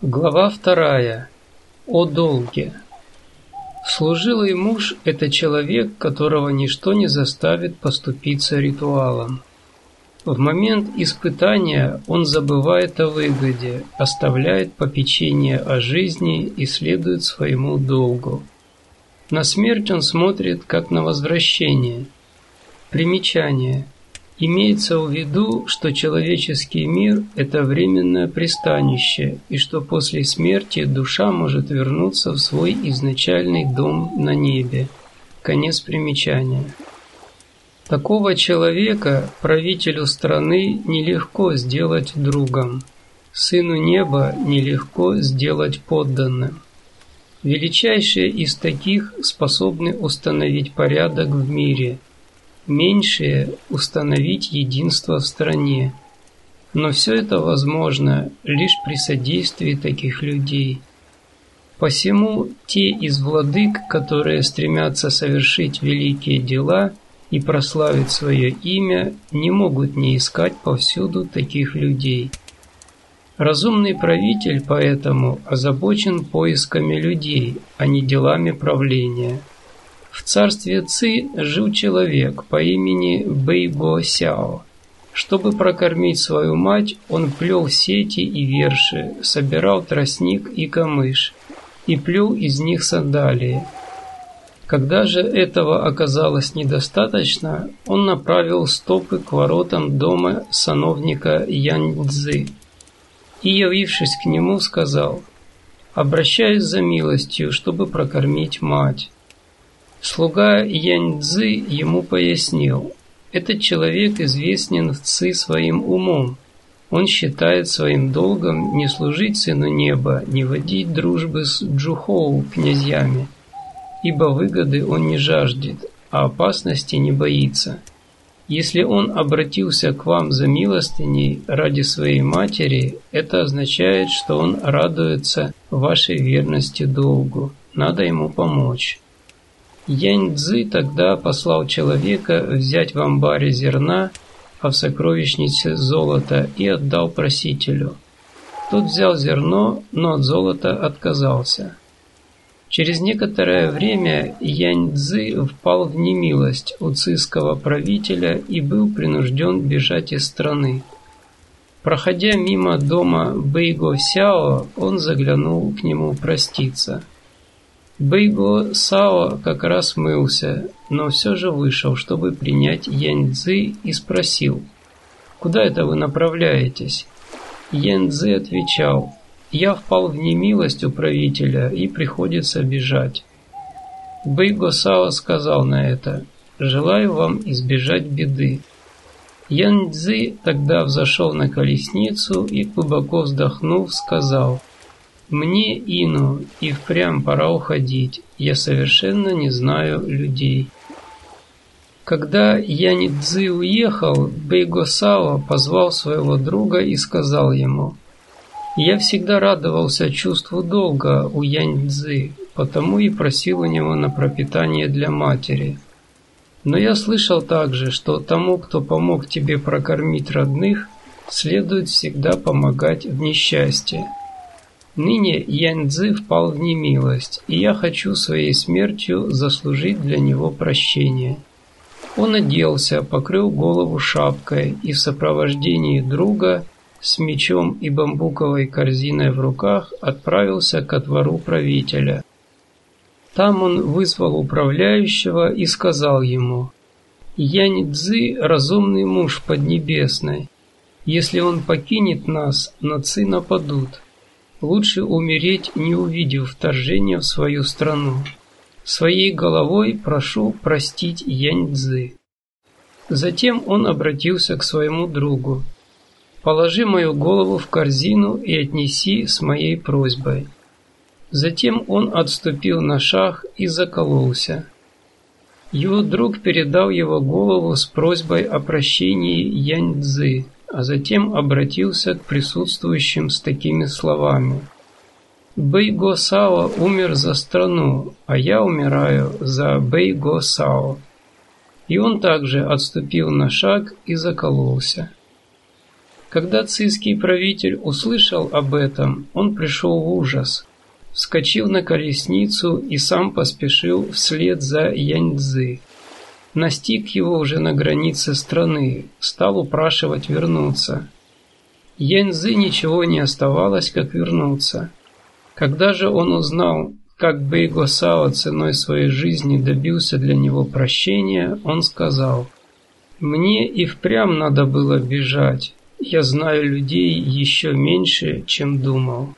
Глава вторая. О долге. Служилый муж – это человек, которого ничто не заставит поступиться ритуалом. В момент испытания он забывает о выгоде, оставляет попечение о жизни и следует своему долгу. На смерть он смотрит как на возвращение. Примечание – Имеется в виду, что человеческий мир – это временное пристанище, и что после смерти душа может вернуться в свой изначальный дом на небе. Конец примечания. Такого человека правителю страны нелегко сделать другом, сыну неба нелегко сделать подданным. Величайшие из таких способны установить порядок в мире – меньшее – установить единство в стране. Но все это возможно лишь при содействии таких людей. Посему те из владык, которые стремятся совершить великие дела и прославить свое имя, не могут не искать повсюду таких людей. Разумный правитель поэтому озабочен поисками людей, а не делами правления – в царстве Ци жил человек по имени Бэйбо Сяо. Чтобы прокормить свою мать, он плел сети и верши, собирал тростник и камыш и плел из них сандалии. Когда же этого оказалось недостаточно, он направил стопы к воротам дома сановника Яньцзы и, явившись к нему, сказал «Обращаюсь за милостью, чтобы прокормить мать». Слуга Янь-Цзы ему пояснил, этот человек известен в Ци своим умом. Он считает своим долгом не служить сыну неба, не водить дружбы с Джухоу князьями, ибо выгоды он не жаждет, а опасности не боится. Если он обратился к вам за милостыней ради своей матери, это означает, что он радуется вашей верности долгу. Надо ему помочь. Янь-Цзы тогда послал человека взять в амбаре зерна, а в сокровищнице золото, и отдал просителю. Тот взял зерно, но от золота отказался. Через некоторое время Янь-Цзы впал в немилость у циского правителя и был принужден бежать из страны. Проходя мимо дома Бэйго Сяо, он заглянул к нему проститься – Бэйго Сао как раз мылся, но все же вышел, чтобы принять Янь-Цзы и спросил, «Куда это вы направляетесь?» Янь-Цзы отвечал, «Я впал в немилость у правителя и приходится бежать». Бэйго Сао сказал на это, «Желаю вам избежать беды». Ян-Цзы тогда взошел на колесницу и, глубоко вздохнув, сказал, мне, Ину, и впрямь пора уходить. Я совершенно не знаю людей. Когда Янидзы уехал, Бейгосао позвал своего друга и сказал ему, «Я всегда радовался чувству долга у Яньцзы, потому и просил у него на пропитание для матери. Но я слышал также, что тому, кто помог тебе прокормить родных, следует всегда помогать в несчастье. Ныне Яньцзы впал в немилость, и я хочу своей смертью заслужить для него прощение. Он оделся, покрыл голову шапкой и в сопровождении друга с мечом и бамбуковой корзиной в руках отправился ко двору правителя. Там он вызвал управляющего и сказал ему, «Янь-Цзы – разумный муж Поднебесной. Если он покинет нас, нации нападут». Лучше умереть, не увидев вторжения в свою страну. Своей головой прошу простить Янь-Цзы. Затем он обратился к своему другу. «Положи мою голову в корзину и отнеси с моей просьбой». Затем он отступил на шаг и закололся. Его друг передал его голову с просьбой о прощении Янь-Цзы а затем обратился к присутствующим с такими словами. Бэйго Сао умер за страну, а я умираю за Бэйго Сао. И он также отступил на шаг и закололся. Когда цийский правитель услышал об этом, он пришел в ужас, вскочил на колесницу и сам поспешил вслед за Яньцзы. Настиг его уже на границе страны, стал упрашивать вернуться. Яньцзы ничего не оставалось, как вернуться. Когда же он узнал, как Бэйго Сао ценой своей жизни добился для него прощения, он сказал, «Мне и впрямь надо было бежать, я знаю людей еще меньше, чем думал.